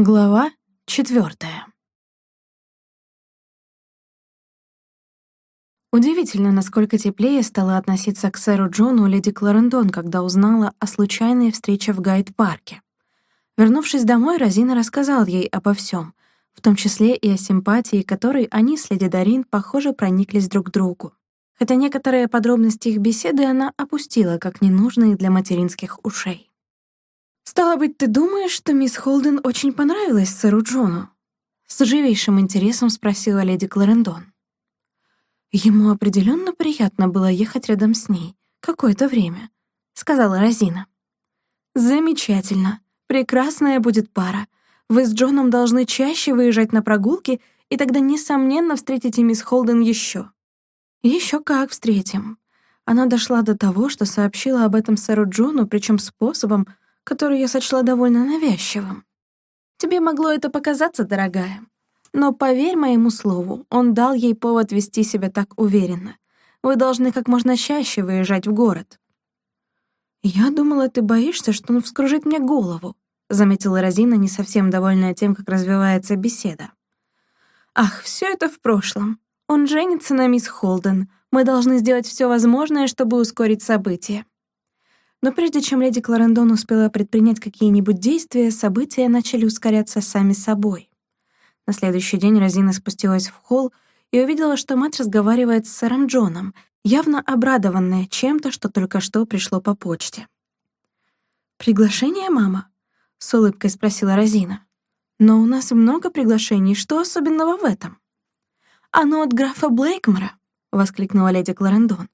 Глава четвертая. Удивительно, насколько теплее стала относиться к сэру Джону леди Кларендон, когда узнала о случайной встрече в Гайд-парке. Вернувшись домой, Розина рассказал ей обо всем, в том числе и о симпатии, которой они с леди Дарин, похоже, прониклись друг к другу. Хотя некоторые подробности их беседы она опустила как ненужные для материнских ушей. «Стало быть, ты думаешь, что мисс Холден очень понравилась сэру Джону?» С живейшим интересом спросила леди Кларендон. «Ему определенно приятно было ехать рядом с ней какое-то время», — сказала Розина. «Замечательно. Прекрасная будет пара. Вы с Джоном должны чаще выезжать на прогулки, и тогда, несомненно, встретите мисс Холден еще. Еще как встретим». Она дошла до того, что сообщила об этом сэру Джону, причем способом, который я сочла довольно навязчивым. Тебе могло это показаться, дорогая. Но поверь моему слову, он дал ей повод вести себя так уверенно. Вы должны как можно чаще выезжать в город. «Я думала, ты боишься, что он вскружит мне голову», — заметила Розина, не совсем довольная тем, как развивается беседа. «Ах, все это в прошлом. Он женится на мисс Холден. Мы должны сделать все возможное, чтобы ускорить события. Но прежде чем леди Кларендон успела предпринять какие-нибудь действия, события начали ускоряться сами собой. На следующий день Розина спустилась в холл и увидела, что мать разговаривает с сэром Джоном, явно обрадованная чем-то, что только что пришло по почте. «Приглашение, мама?» — с улыбкой спросила Розина. «Но у нас много приглашений, что особенного в этом?» «Оно от графа Блейкмора», — воскликнула леди Кларендон.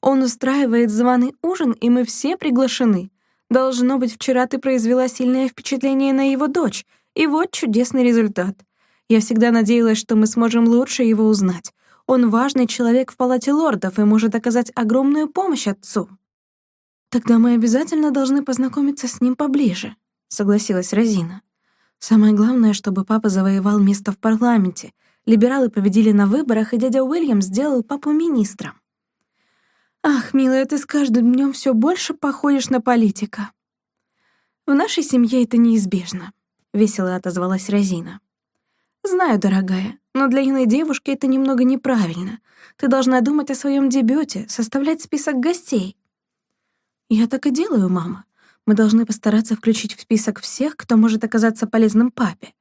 Он устраивает званый ужин, и мы все приглашены. Должно быть, вчера ты произвела сильное впечатление на его дочь, и вот чудесный результат. Я всегда надеялась, что мы сможем лучше его узнать. Он важный человек в палате лордов и может оказать огромную помощь отцу. Тогда мы обязательно должны познакомиться с ним поближе, согласилась Розина. Самое главное, чтобы папа завоевал место в парламенте. Либералы победили на выборах, и дядя Уильям сделал папу министром. Ах, милая, ты с каждым днем все больше походишь на политика. В нашей семье это неизбежно, весело отозвалась Розина. Знаю, дорогая, но для юной девушки это немного неправильно. Ты должна думать о своем дебюте, составлять список гостей. Я так и делаю, мама. Мы должны постараться включить в список всех, кто может оказаться полезным папе.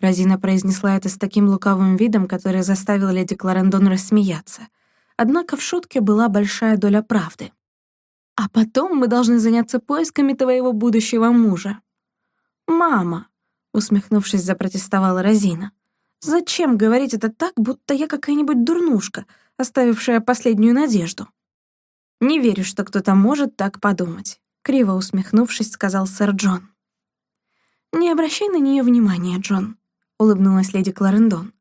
Розина произнесла это с таким лукавым видом, который заставил леди Кларендон рассмеяться — Однако в шутке была большая доля правды. «А потом мы должны заняться поисками твоего будущего мужа». «Мама», — усмехнувшись, запротестовала Розина, «зачем говорить это так, будто я какая-нибудь дурнушка, оставившая последнюю надежду?» «Не верю, что кто-то может так подумать», — криво усмехнувшись, сказал сэр Джон. «Не обращай на нее внимания, Джон», — улыбнулась леди Кларендон.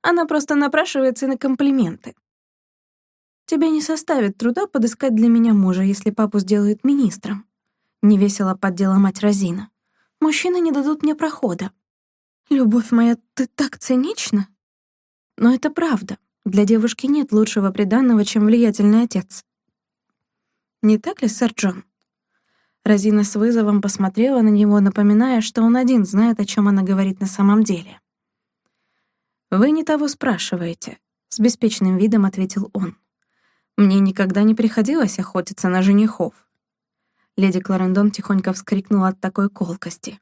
«Она просто напрашивается на комплименты. Тебе не составит труда подыскать для меня мужа, если папу сделают министром. Невесело поддела мать Розина. Мужчины не дадут мне прохода. Любовь моя, ты так цинична. Но это правда. Для девушки нет лучшего приданного, чем влиятельный отец. Не так ли, сэр Джон? Розина с вызовом посмотрела на него, напоминая, что он один знает, о чем она говорит на самом деле. «Вы не того спрашиваете», — с беспечным видом ответил он. Мне никогда не приходилось охотиться на женихов. Леди Кларендон тихонько вскрикнула от такой колкости.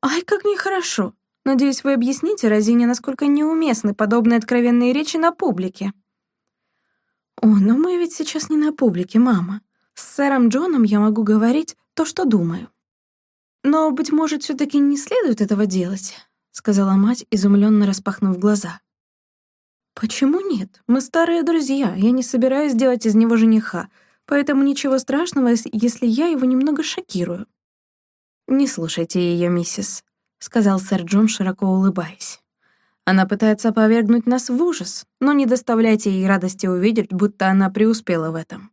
«Ай, как нехорошо! Надеюсь, вы объясните Розине, насколько неуместны подобные откровенные речи на публике». «О, но мы ведь сейчас не на публике, мама. С сэром Джоном я могу говорить то, что думаю». «Но, быть может, все таки не следует этого делать», — сказала мать, изумленно распахнув глаза. «Почему нет? Мы старые друзья, я не собираюсь делать из него жениха, поэтому ничего страшного, если я его немного шокирую». «Не слушайте ее, миссис», — сказал сэр Джон, широко улыбаясь. «Она пытается повергнуть нас в ужас, но не доставляйте ей радости увидеть, будто она преуспела в этом».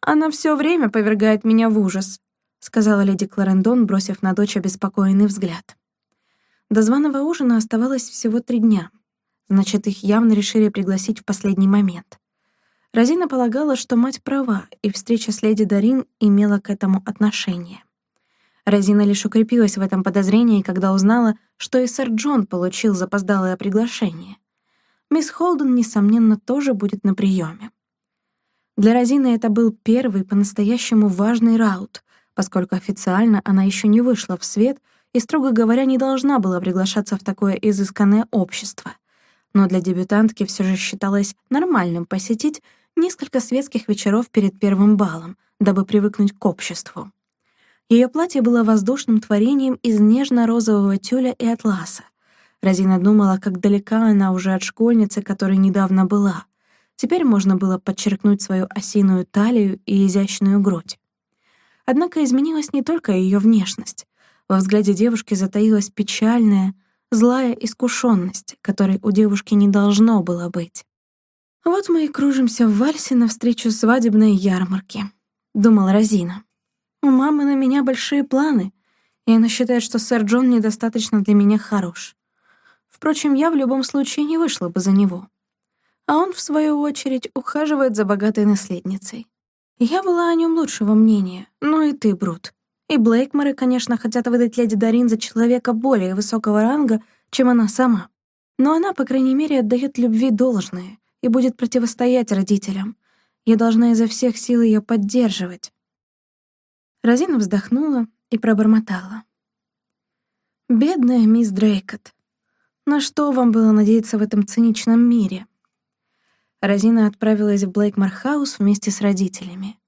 «Она все время повергает меня в ужас», — сказала леди Кларендон, бросив на дочь обеспокоенный взгляд. До званого ужина оставалось всего три дня — Значит, их явно решили пригласить в последний момент. Розина полагала, что мать права, и встреча с леди Дарин имела к этому отношение. Розина лишь укрепилась в этом подозрении, когда узнала, что и сэр Джон получил запоздалое приглашение. Мисс Холден, несомненно, тоже будет на приеме. Для Розины это был первый по-настоящему важный раут, поскольку официально она еще не вышла в свет и, строго говоря, не должна была приглашаться в такое изысканное общество. Но для дебютантки все же считалось нормальным посетить несколько светских вечеров перед первым балом, дабы привыкнуть к обществу. Ее платье было воздушным творением из нежно-розового тюля и атласа. Розина думала, как далека она уже от школьницы, которой недавно была. Теперь можно было подчеркнуть свою осиную талию и изящную грудь. Однако изменилась не только ее внешность. Во взгляде девушки затаилась печальная, злая искушенность, которой у девушки не должно было быть. «Вот мы и кружимся в вальсе навстречу свадебной ярмарке», — думала Розина. У мамы на меня большие планы, и она считает, что сэр Джон недостаточно для меня хорош. Впрочем, я в любом случае не вышла бы за него. А он, в свою очередь, ухаживает за богатой наследницей. Я была о нем лучшего мнения, ну и ты, Брут. И Блейкморы, конечно, хотят выдать леди Дарин за человека более высокого ранга, чем она сама. Но она, по крайней мере, отдает любви должное и будет противостоять родителям. Я должна изо всех сил ее поддерживать. Розина вздохнула и пробормотала. «Бедная мисс Дрейкот, на что вам было надеяться в этом циничном мире?» Розина отправилась в Блейкмар-хаус вместе с родителями.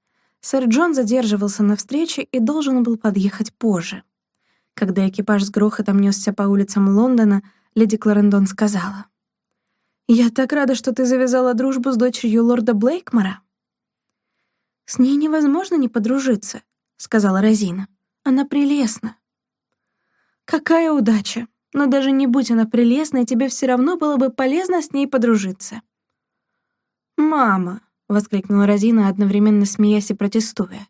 Сэр Джон задерживался на встрече и должен был подъехать позже. Когда экипаж с грохотом несся по улицам Лондона, леди Кларендон сказала. «Я так рада, что ты завязала дружбу с дочерью лорда Блейкмора». «С ней невозможно не подружиться», — сказала Розина. «Она прелестна». «Какая удача! Но даже не будь она прелестной, тебе все равно было бы полезно с ней подружиться». «Мама!» — воскликнула Розина, одновременно смеясь и протестуя.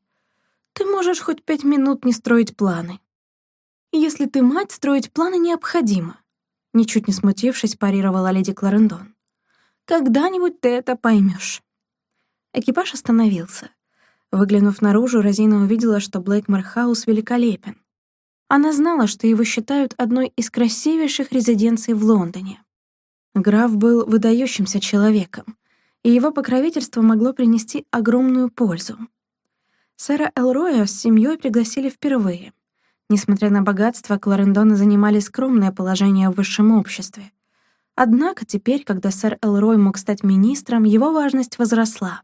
«Ты можешь хоть пять минут не строить планы. Если ты мать, строить планы необходимо», — ничуть не смутившись, парировала леди Кларендон. «Когда-нибудь ты это поймешь. Экипаж остановился. Выглянув наружу, Розина увидела, что Блэкмор Хаус великолепен. Она знала, что его считают одной из красивейших резиденций в Лондоне. Граф был выдающимся человеком, и его покровительство могло принести огромную пользу. Сэра Элроя с семьей пригласили впервые. Несмотря на богатство, Кларендоны занимали скромное положение в высшем обществе. Однако теперь, когда сэр Элрой мог стать министром, его важность возросла.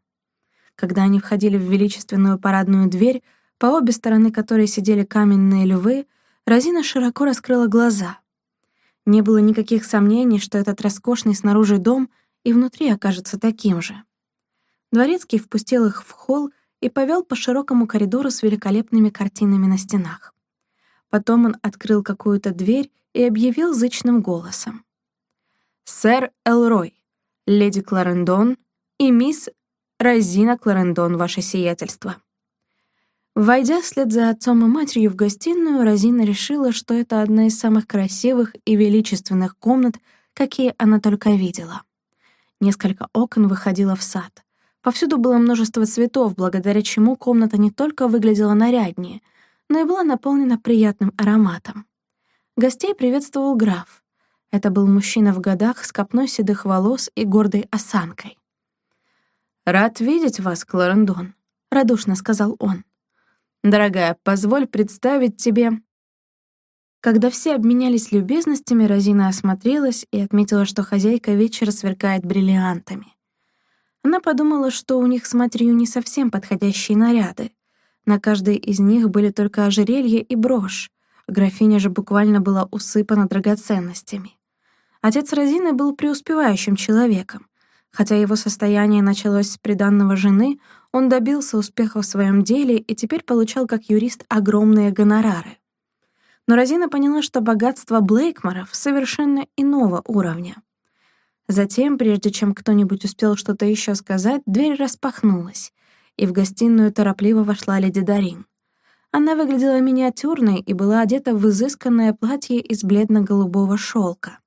Когда они входили в величественную парадную дверь, по обе стороны которой сидели каменные львы, Розина широко раскрыла глаза. Не было никаких сомнений, что этот роскошный снаружи дом и внутри окажется таким же. Дворецкий впустил их в холл и повел по широкому коридору с великолепными картинами на стенах. Потом он открыл какую-то дверь и объявил зычным голосом. «Сэр Элрой, леди Кларендон и мисс Розина Кларендон, ваше сиятельство». Войдя вслед за отцом и матерью в гостиную, Розина решила, что это одна из самых красивых и величественных комнат, какие она только видела. Несколько окон выходило в сад. Повсюду было множество цветов, благодаря чему комната не только выглядела наряднее, но и была наполнена приятным ароматом. Гостей приветствовал граф. Это был мужчина в годах с копной седых волос и гордой осанкой. «Рад видеть вас, Кларендон», — радушно сказал он. «Дорогая, позволь представить тебе...» Когда все обменялись любезностями, Розина осмотрелась и отметила, что хозяйка вечера сверкает бриллиантами. Она подумала, что у них с матерью не совсем подходящие наряды. На каждой из них были только ожерелье и брошь. Графиня же буквально была усыпана драгоценностями. Отец Розины был преуспевающим человеком. Хотя его состояние началось с приданного жены, он добился успеха в своем деле и теперь получал как юрист огромные гонорары. Но Розина поняла, что богатство Блейкморов совершенно иного уровня. Затем, прежде чем кто-нибудь успел что-то еще сказать, дверь распахнулась, и в гостиную торопливо вошла леди Дарин. Она выглядела миниатюрной и была одета в изысканное платье из бледно-голубого шелка.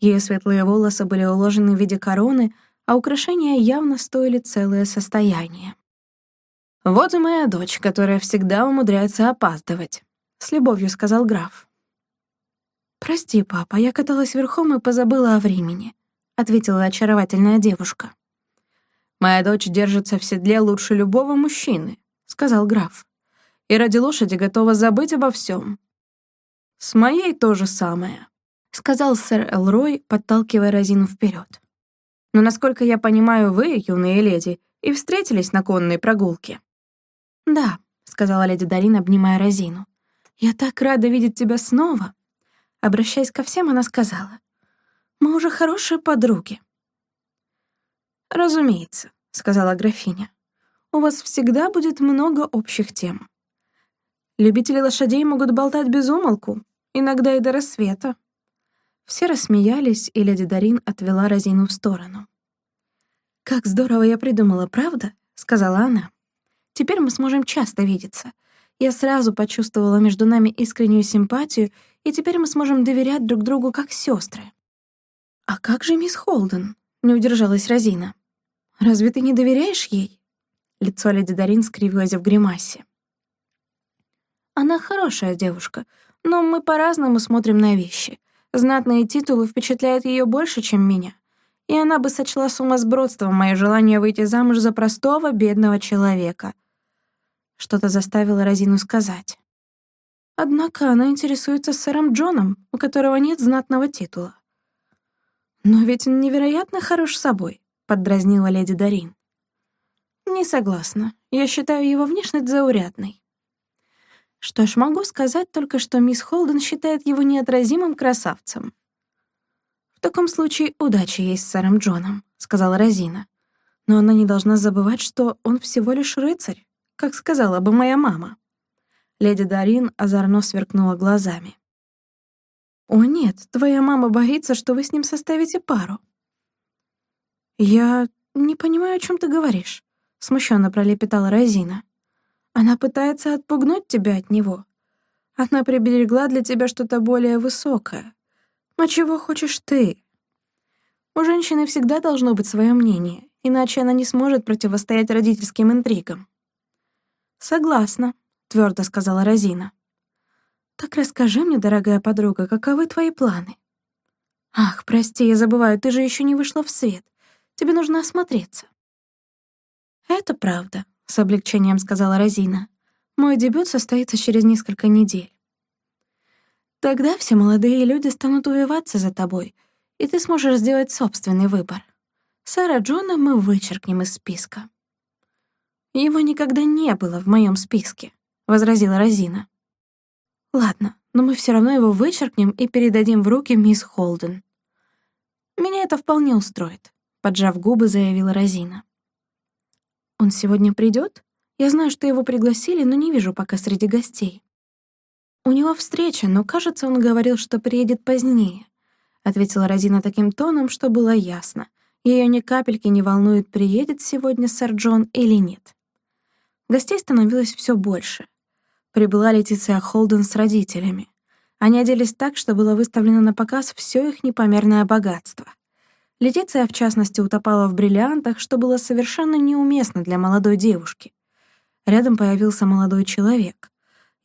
Ее светлые волосы были уложены в виде короны, а украшения явно стоили целое состояние. «Вот и моя дочь, которая всегда умудряется опаздывать», — с любовью сказал граф. «Прости, папа, я каталась верхом и позабыла о времени», — ответила очаровательная девушка. «Моя дочь держится в седле лучше любого мужчины», — сказал граф. «И ради лошади готова забыть обо всем. С моей то же самое», — сказал сэр Элрой, подталкивая Розину вперед. «Но, насколько я понимаю, вы, юные леди, и встретились на конной прогулке». «Да», — сказала леди Дарин, обнимая Розину. «Я так рада видеть тебя снова!» Обращаясь ко всем, она сказала. «Мы уже хорошие подруги». «Разумеется», — сказала графиня. «У вас всегда будет много общих тем. Любители лошадей могут болтать без умолку, иногда и до рассвета». Все рассмеялись, и леди Дарин отвела Розину в сторону. «Как здорово я придумала, правда?» — сказала она. «Теперь мы сможем часто видеться. Я сразу почувствовала между нами искреннюю симпатию, и теперь мы сможем доверять друг другу как сестры. «А как же мисс Холден?» — не удержалась Розина. «Разве ты не доверяешь ей?» Лицо леди Дарин скривилось в гримасе. «Она хорошая девушка, но мы по-разному смотрим на вещи. Знатные титулы впечатляют ее больше, чем меня. И она бы сочла сумасбродством мое желание выйти замуж за простого, бедного человека — что-то заставило Розину сказать. Однако она интересуется сэром Джоном, у которого нет знатного титула. «Но ведь он невероятно хорош собой», — поддразнила леди Дарин. «Не согласна. Я считаю его внешность заурядной». Что ж, могу сказать только, что мисс Холден считает его неотразимым красавцем. «В таком случае удачи ей с сэром Джоном», — сказала Розина. «Но она не должна забывать, что он всего лишь рыцарь как сказала бы моя мама. Леди Дарин озорно сверкнула глазами. «О нет, твоя мама боится, что вы с ним составите пару». «Я не понимаю, о чем ты говоришь», — смущенно пролепетала Розина. «Она пытается отпугнуть тебя от него. Она приберегла для тебя что-то более высокое. Но чего хочешь ты?» У женщины всегда должно быть свое мнение, иначе она не сможет противостоять родительским интригам. «Согласна», — твердо сказала Розина. «Так расскажи мне, дорогая подруга, каковы твои планы?» «Ах, прости, я забываю, ты же еще не вышла в свет. Тебе нужно осмотреться». «Это правда», — с облегчением сказала Розина. «Мой дебют состоится через несколько недель». «Тогда все молодые люди станут увиваться за тобой, и ты сможешь сделать собственный выбор. Сэра Джона мы вычеркнем из списка». «Его никогда не было в моем списке», — возразила Розина. «Ладно, но мы все равно его вычеркнем и передадим в руки мисс Холден». «Меня это вполне устроит», — поджав губы, заявила Розина. «Он сегодня придет? Я знаю, что его пригласили, но не вижу пока среди гостей». «У него встреча, но, кажется, он говорил, что приедет позднее», — ответила Розина таким тоном, что было ясно. Ее ни капельки не волнует, приедет сегодня сэр Джон или нет. Гостей становилось все больше. Прибыла Летиция Холден с родителями. Они оделись так, что было выставлено на показ все их непомерное богатство. Летиция, в частности, утопала в бриллиантах, что было совершенно неуместно для молодой девушки. Рядом появился молодой человек.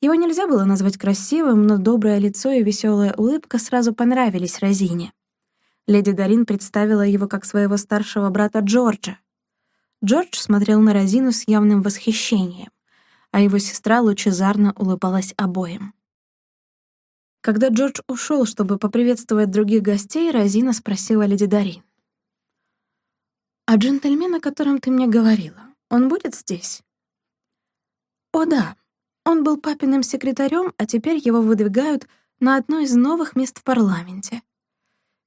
Его нельзя было назвать красивым, но доброе лицо и веселая улыбка сразу понравились Розине. Леди Дарин представила его как своего старшего брата Джорджа. Джордж смотрел на Розину с явным восхищением, а его сестра лучезарно улыбалась обоим. Когда Джордж ушел, чтобы поприветствовать других гостей, Розина спросила леди Дарин. «А джентльмен, о котором ты мне говорила, он будет здесь?» «О да, он был папиным секретарем, а теперь его выдвигают на одно из новых мест в парламенте.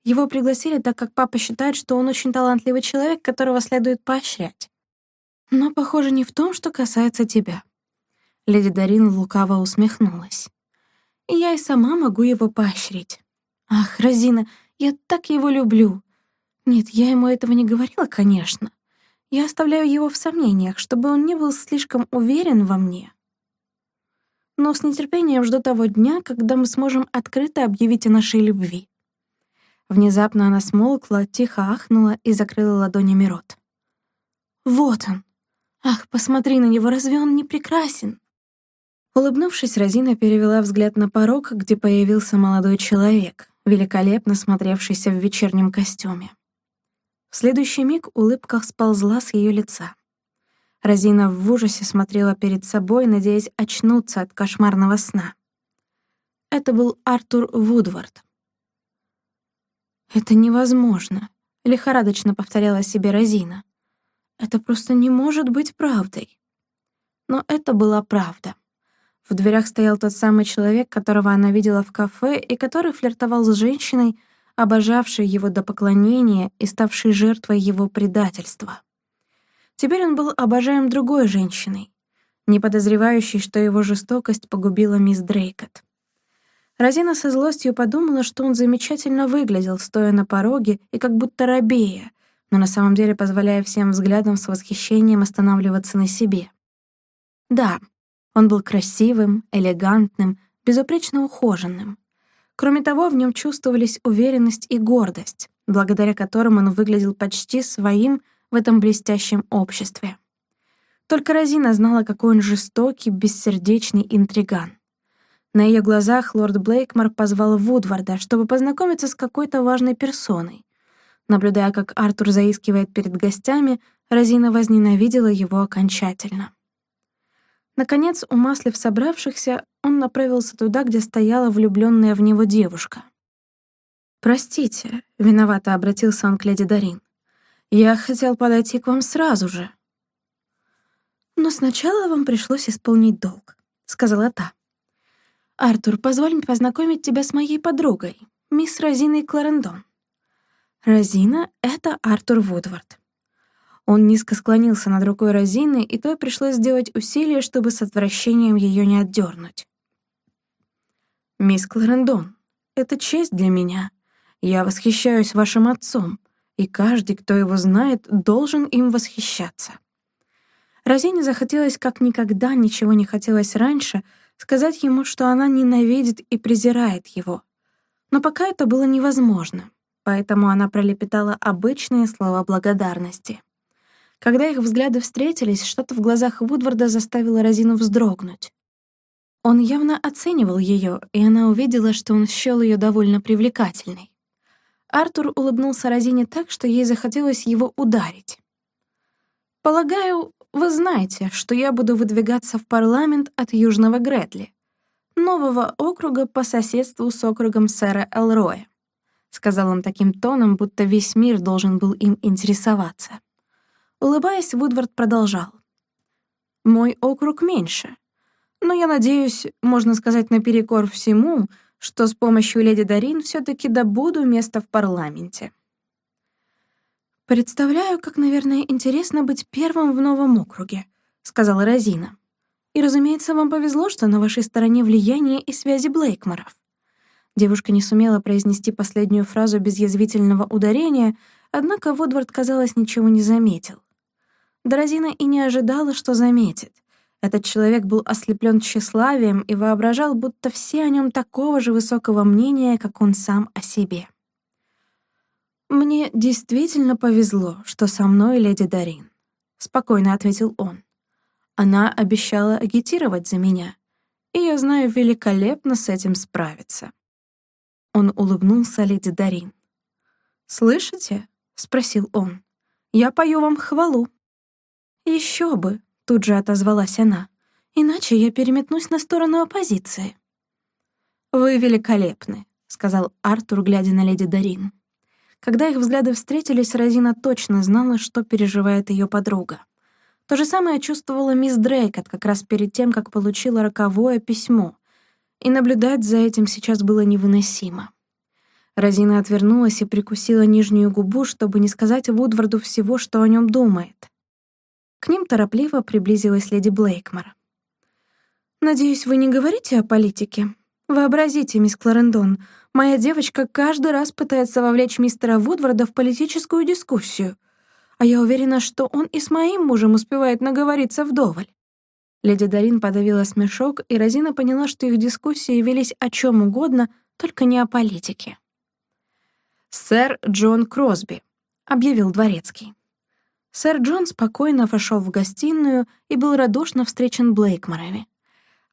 Его пригласили, так как папа считает, что он очень талантливый человек, которого следует поощрять. Но, похоже, не в том, что касается тебя. Леди Дарин лукаво усмехнулась. Я и сама могу его поощрить. Ах, Розина, я так его люблю. Нет, я ему этого не говорила, конечно. Я оставляю его в сомнениях, чтобы он не был слишком уверен во мне. Но с нетерпением жду того дня, когда мы сможем открыто объявить о нашей любви. Внезапно она смолкла, тихо ахнула и закрыла ладонями рот. «Вот он! Ах, посмотри на него, разве он не прекрасен?» Улыбнувшись, Розина перевела взгляд на порог, где появился молодой человек, великолепно смотревшийся в вечернем костюме. В следующий миг улыбка сползла с ее лица. Розина в ужасе смотрела перед собой, надеясь очнуться от кошмарного сна. Это был Артур Вудвард. «Это невозможно», — лихорадочно повторяла себе Розина. «Это просто не может быть правдой». Но это была правда. В дверях стоял тот самый человек, которого она видела в кафе и который флиртовал с женщиной, обожавшей его до поклонения и ставшей жертвой его предательства. Теперь он был обожаем другой женщиной, не подозревающей, что его жестокость погубила мисс Дрейкот. Розина со злостью подумала, что он замечательно выглядел, стоя на пороге и как будто робея, но на самом деле позволяя всем взглядам с восхищением останавливаться на себе. Да, он был красивым, элегантным, безупречно ухоженным. Кроме того, в нем чувствовались уверенность и гордость, благодаря которым он выглядел почти своим в этом блестящем обществе. Только Розина знала, какой он жестокий, бессердечный интриган. На ее глазах лорд Блейкмор позвал Вудварда, чтобы познакомиться с какой-то важной персоной. Наблюдая, как Артур заискивает перед гостями, Розина возненавидела его окончательно. Наконец, умаслив собравшихся, он направился туда, где стояла влюбленная в него девушка. «Простите», — виновато обратился он к леди Дарин. «Я хотел подойти к вам сразу же». «Но сначала вам пришлось исполнить долг», — сказала та. «Артур, позволь мне познакомить тебя с моей подругой, мисс Розиной Кларендон». Розина — это Артур Вудвард. Он низко склонился над рукой Розины, и той пришлось сделать усилие, чтобы с отвращением ее не отдернуть. «Мисс Кларендон, это честь для меня. Я восхищаюсь вашим отцом, и каждый, кто его знает, должен им восхищаться». Розине захотелось как никогда, ничего не хотелось раньше — сказать ему, что она ненавидит и презирает его. Но пока это было невозможно, поэтому она пролепетала обычные слова благодарности. Когда их взгляды встретились, что-то в глазах Вудварда заставило Розину вздрогнуть. Он явно оценивал ее, и она увидела, что он счёл ее довольно привлекательной. Артур улыбнулся Розине так, что ей захотелось его ударить. «Полагаю, вы знаете, что я буду выдвигаться в парламент от Южного Гретли, нового округа по соседству с округом сэра Элроя», — сказал он таким тоном, будто весь мир должен был им интересоваться. Улыбаясь, Вудвард продолжал. «Мой округ меньше, но я надеюсь, можно сказать наперекор всему, что с помощью леди Дарин все таки добуду место в парламенте». «Представляю, как, наверное, интересно быть первым в новом округе», — сказала Розина. «И, разумеется, вам повезло, что на вашей стороне влияние и связи Блейкморов». Девушка не сумела произнести последнюю фразу без язвительного ударения, однако Вудвард, казалось, ничего не заметил. Да Розина и не ожидала, что заметит. Этот человек был ослеплен тщеславием и воображал, будто все о нем такого же высокого мнения, как он сам о себе. «Мне действительно повезло, что со мной леди Дарин», — спокойно ответил он. «Она обещала агитировать за меня, и я знаю великолепно с этим справиться». Он улыбнулся леди Дарин. «Слышите?» — спросил он. «Я пою вам хвалу». «Еще бы», — тут же отозвалась она, «иначе я переметнусь на сторону оппозиции». «Вы великолепны», — сказал Артур, глядя на леди Дарин. Когда их взгляды встретились, Розина точно знала, что переживает ее подруга. То же самое чувствовала мисс Дрейкот как раз перед тем, как получила роковое письмо. И наблюдать за этим сейчас было невыносимо. Розина отвернулась и прикусила нижнюю губу, чтобы не сказать Вудварду всего, что о нем думает. К ним торопливо приблизилась леди Блейкмор. «Надеюсь, вы не говорите о политике? Вообразите, мисс Кларендон, Моя девочка каждый раз пытается вовлечь мистера Вудварда в политическую дискуссию, а я уверена, что он и с моим мужем успевает наговориться вдоволь. Леди Дарин подавила смешок, и Розина поняла, что их дискуссии велись о чем угодно, только не о политике. «Сэр Джон Кросби», — объявил дворецкий. Сэр Джон спокойно вошел в гостиную и был радушно встречен Блейкморами.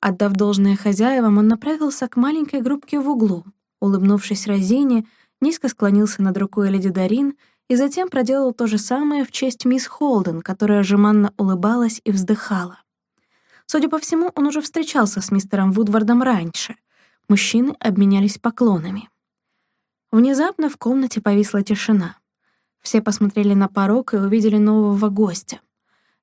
Отдав должное хозяевам, он направился к маленькой группке в углу. Улыбнувшись Розине, низко склонился над рукой леди Дарин и затем проделал то же самое в честь мисс Холден, которая жеманно улыбалась и вздыхала. Судя по всему, он уже встречался с мистером Вудвардом раньше. Мужчины обменялись поклонами. Внезапно в комнате повисла тишина. Все посмотрели на порог и увидели нового гостя.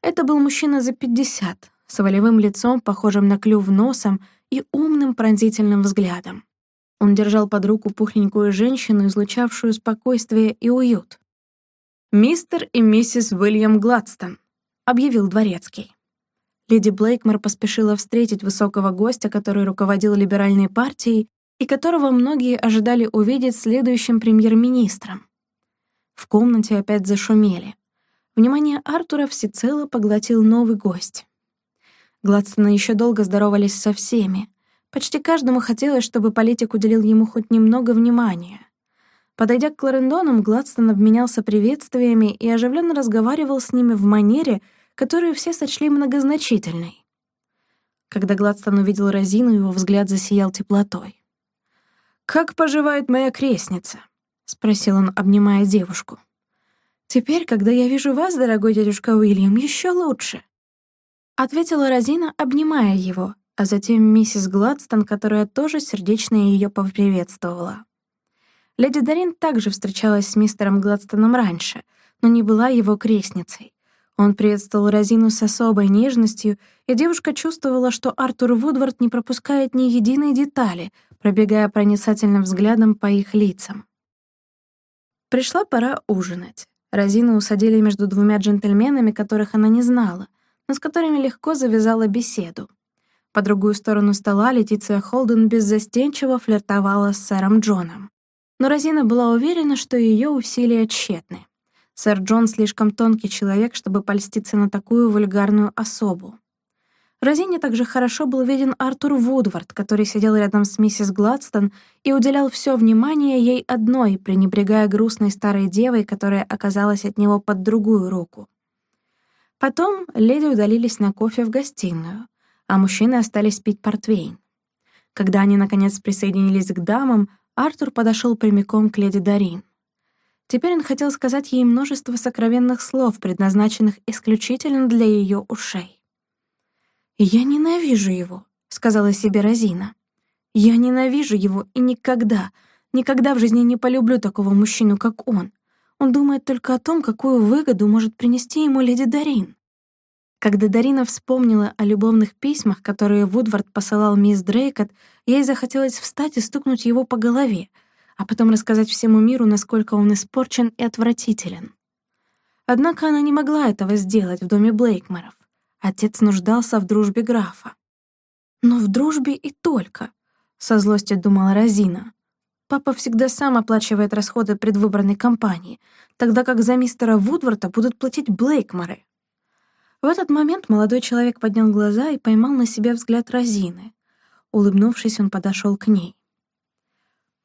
Это был мужчина за пятьдесят, с волевым лицом, похожим на клюв носом и умным пронзительным взглядом. Он держал под руку пухленькую женщину, излучавшую спокойствие и уют. «Мистер и миссис Уильям Гладстон», — объявил дворецкий. Леди Блейкмор поспешила встретить высокого гостя, который руководил либеральной партией и которого многие ожидали увидеть следующим премьер-министром. В комнате опять зашумели. Внимание Артура всецело поглотил новый гость. Гладстоны еще долго здоровались со всеми. Почти каждому хотелось, чтобы политик уделил ему хоть немного внимания. Подойдя к Кларендонам, Гладстон обменялся приветствиями и оживленно разговаривал с ними в манере, которую все сочли многозначительной. Когда Гладстон увидел Розину, его взгляд засиял теплотой. «Как поживает моя крестница?» — спросил он, обнимая девушку. «Теперь, когда я вижу вас, дорогой дядюшка Уильям, еще лучше», — ответила Розина, обнимая его, а затем миссис Гладстон, которая тоже сердечно ее поприветствовала. Леди Дарин также встречалась с мистером Гладстоном раньше, но не была его крестницей. Он приветствовал Розину с особой нежностью, и девушка чувствовала, что Артур Вудвард не пропускает ни единой детали, пробегая проницательным взглядом по их лицам. Пришла пора ужинать. Розину усадили между двумя джентльменами, которых она не знала, но с которыми легко завязала беседу. По другую сторону стола Летиция Холден беззастенчиво флиртовала с сэром Джоном. Но Розина была уверена, что ее усилия тщетны. Сэр Джон слишком тонкий человек, чтобы польститься на такую вульгарную особу. Розине также хорошо был виден Артур Вудвард, который сидел рядом с миссис Гладстон и уделял все внимание ей одной, пренебрегая грустной старой девой, которая оказалась от него под другую руку. Потом леди удалились на кофе в гостиную, а мужчины остались пить портвейн. Когда они, наконец, присоединились к дамам, Артур подошел прямиком к леди Дарин. Теперь он хотел сказать ей множество сокровенных слов, предназначенных исключительно для ее ушей. «Я ненавижу его», — сказала себе Розина. «Я ненавижу его и никогда, никогда в жизни не полюблю такого мужчину, как он. Он думает только о том, какую выгоду может принести ему леди Дарин». Когда Дарина вспомнила о любовных письмах, которые Вудвард посылал мисс Дрейкот, ей захотелось встать и стукнуть его по голове — а потом рассказать всему миру, насколько он испорчен и отвратителен. Однако она не могла этого сделать в доме Блейкморов. Отец нуждался в дружбе графа. Но в дружбе и только, со злостью думала Розина. Папа всегда сам оплачивает расходы предвыборной кампании, тогда как за мистера Вудворта будут платить Блейкморы. В этот момент молодой человек поднял глаза и поймал на себя взгляд Розины. Улыбнувшись, он подошел к ней.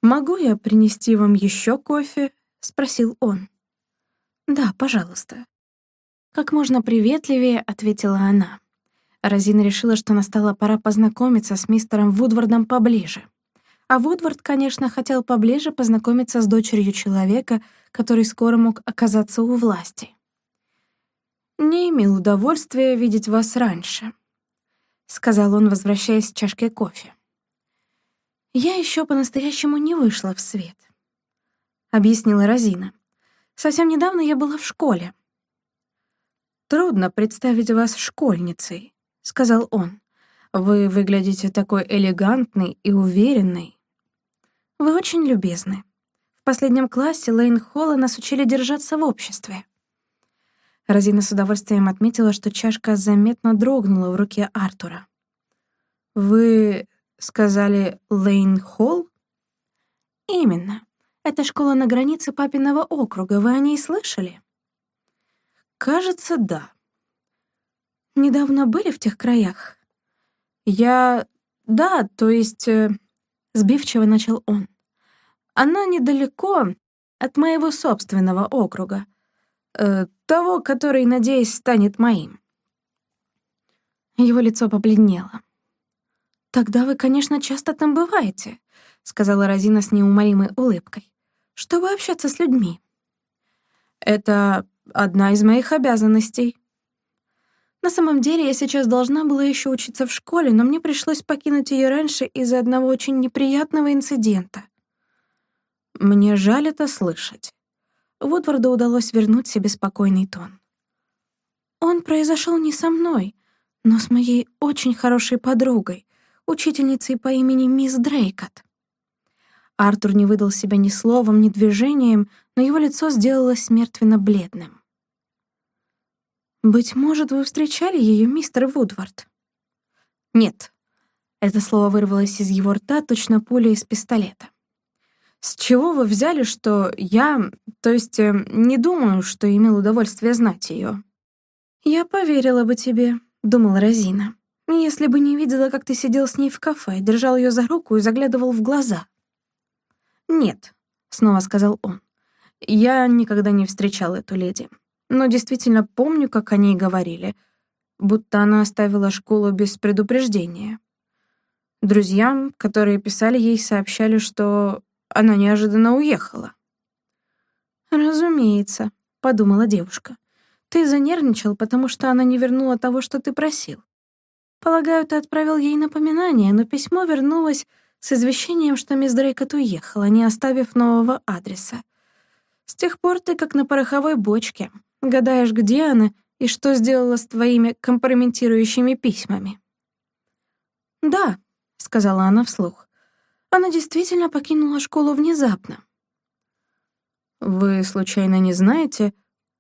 «Могу я принести вам еще кофе?» — спросил он. «Да, пожалуйста». Как можно приветливее ответила она. Розина решила, что настала пора познакомиться с мистером Вудвардом поближе. А Вудвард, конечно, хотел поближе познакомиться с дочерью человека, который скоро мог оказаться у власти. «Не имел удовольствия видеть вас раньше», — сказал он, возвращаясь с чашкой кофе. «Я еще по-настоящему не вышла в свет», — объяснила Розина. «Совсем недавно я была в школе». «Трудно представить вас школьницей», — сказал он. «Вы выглядите такой элегантной и уверенной». «Вы очень любезны. В последнем классе Лейн Холла нас учили держаться в обществе». Розина с удовольствием отметила, что чашка заметно дрогнула в руке Артура. «Вы сказали Лейн Холл? Именно. Это школа на границе папиного округа. Вы о ней слышали? Кажется, да. Недавно были в тех краях? Я... Да, то есть... Э, сбивчиво начал он. Она недалеко от моего собственного округа. Э, того, который, надеюсь, станет моим. Его лицо побледнело. «Тогда вы, конечно, часто там бываете», — сказала Розина с неумолимой улыбкой, «чтобы общаться с людьми». «Это одна из моих обязанностей». На самом деле, я сейчас должна была еще учиться в школе, но мне пришлось покинуть ее раньше из-за одного очень неприятного инцидента. Мне жаль это слышать. Вудварду удалось вернуть себе спокойный тон. Он произошел не со мной, но с моей очень хорошей подругой, учительницей по имени мисс Дрейкот. Артур не выдал себя ни словом, ни движением, но его лицо сделалось мертвенно-бледным. «Быть может, вы встречали ее, мистер Вудвард?» «Нет». Это слово вырвалось из его рта, точно пуля из пистолета. «С чего вы взяли, что я... То есть, э, не думаю, что имел удовольствие знать ее?» «Я поверила бы тебе», — думала Розина. Если бы не видела, как ты сидел с ней в кафе, держал ее за руку и заглядывал в глаза. «Нет», — снова сказал он, — «я никогда не встречал эту леди, но действительно помню, как о ней говорили, будто она оставила школу без предупреждения. Друзьям, которые писали ей, сообщали, что она неожиданно уехала». «Разумеется», — подумала девушка. «Ты занервничал, потому что она не вернула того, что ты просил. Полагаю, ты отправил ей напоминание, но письмо вернулось с извещением, что мисс Дрейкот уехала, не оставив нового адреса. С тех пор ты как на пороховой бочке, гадаешь, где она и что сделала с твоими компрометирующими письмами. «Да», — сказала она вслух, — «она действительно покинула школу внезапно». «Вы, случайно, не знаете,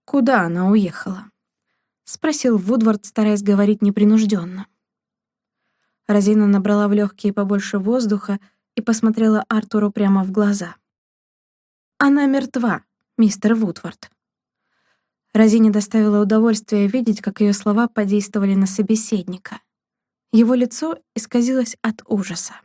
куда она уехала?» — спросил Вудвард, стараясь говорить непринужденно. Розина набрала в легкие побольше воздуха и посмотрела Артуру прямо в глаза. «Она мертва, мистер Вудвард». Розине доставило удовольствие видеть, как ее слова подействовали на собеседника. Его лицо исказилось от ужаса.